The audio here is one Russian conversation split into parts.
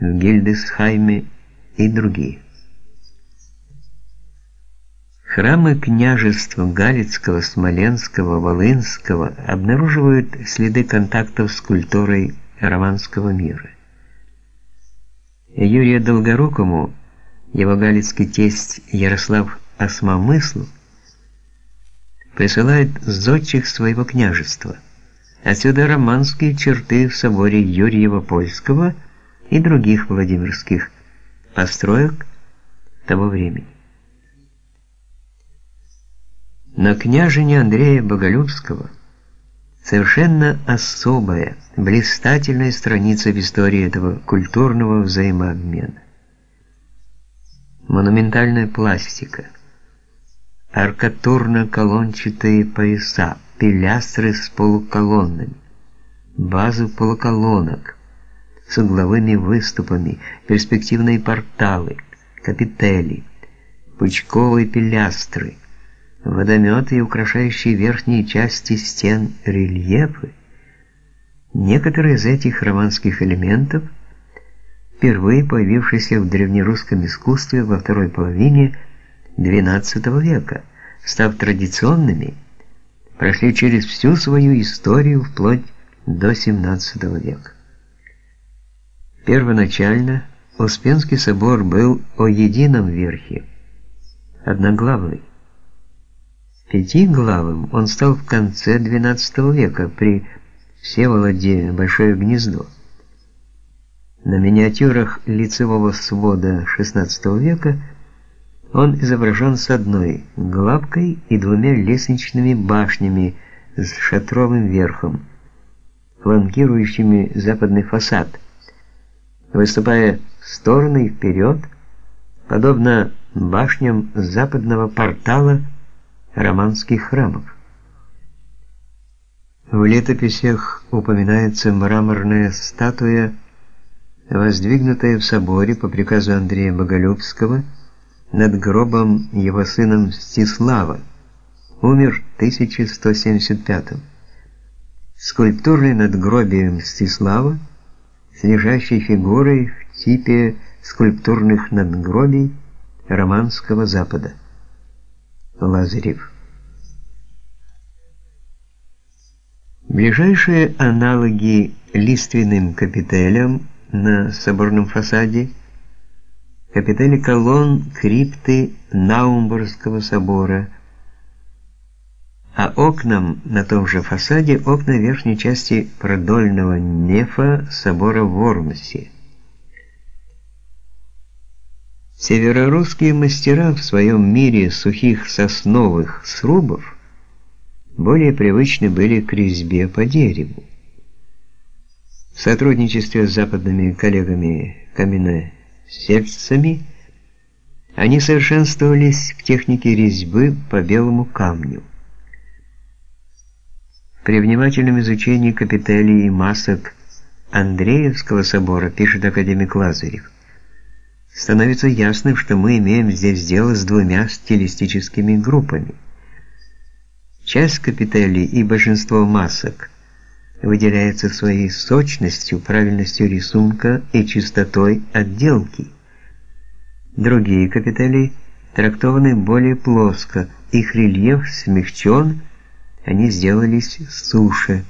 в Гильдесхайме и другие. Храмы княжеств Галицкого, Смоленского, Волынского обнаруживают следы контактов с культурой романского мира. Юрию Долгорукому его галицкий тесть Ярослав Осмомыслов присылает зодчих своего княжества. Отсюда романские черты в соборе Юрьева-Польского и других владимирских построек того времени. На княжине Андрея Боголюбского совершенно особая, блистательная страница в истории этого культурного взаимообмена. Монументальная пластика, аркатурно-колончатые пояса, пилястры с полуколоннами, базы полуколонок с угловыми выступами, перспективные порталы, капители, пучковые пилястры – водометы и украшающие верхние части стен рельефы. Некоторые из этих романских элементов, впервые появившиеся в древнерусском искусстве во второй половине XII века, став традиционными, прошли через всю свою историю вплоть до XVII века. Первоначально Успенский собор был о едином верхе, одноглавый. Пятиглавым он стал в конце XII века при Всеволоде Большое гнездо. На миниатюрах лицевого свода XVI века он изображен с одной главкой и двумя лестничными башнями с шатровым верхом, фланкирующими западный фасад, выступая в стороны и вперед, подобно башням западного портала романских храмов. В летописях упоминается мраморная статуя, воздвигнутая в соборе по приказу Андрея Боголюбского над гробом его сына Мстислава, умер в 1175 Скульптурное надгробие Мстислава с лежащей фигурой в типе скульптурных надгробий романского Запада. Лазарев. Ближайшие аналоги лиственным капителям на соборном фасаде капители колонн крипты Наумбургского собора, а окнам на том же фасаде окна верхней части продольного нефа собора в Вормсе. Северорусские мастера в своем мире сухих сосновых срубов более привычны были к резьбе по дереву. В сотрудничестве с западными коллегами-каменосельцами они совершенствовались в технике резьбы по белому камню. При внимательном изучении капителей и масок Андреевского собора пишет академик Лазарев становится ясным, что мы имеем здесь дело с двумя стилистическими группами. Часть капителей и большинство масок выделяется своей сочностью, правильностью рисунка и чистотой отделки. Другие капители трактованы более плоско, их рельеф смягчен, они сделались суше.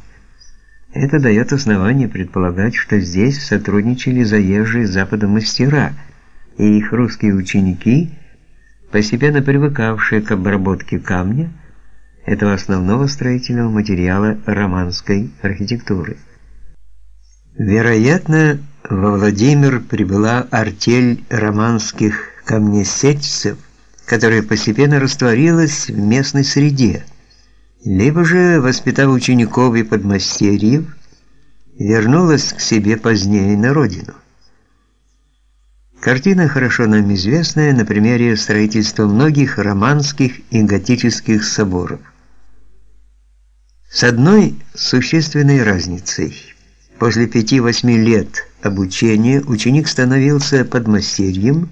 Это дает основание предполагать, что здесь сотрудничали заезжие с мастера – и их русские ученики, постепенно привыкавшие к обработке камня, этого основного строительного материала романской архитектуры. Вероятно, во Владимир прибыла артель романских камнесечцев, которая постепенно растворилась в местной среде, либо же, воспитав учеников и подмастерьев, вернулась к себе позднее на родину. Картина хорошо нам известная на примере строительства многих романских и готических соборов. С одной существенной разницей. После пяти-восьми лет обучения ученик становился подмастерьем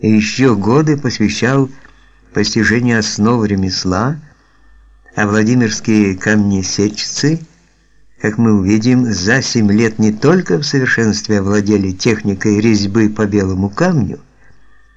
и еще годы посвящал постижению основ ремесла, а владимирские камнесечцы как мы увидим, за семь лет не только в совершенстве овладели техникой резьбы по белому камню,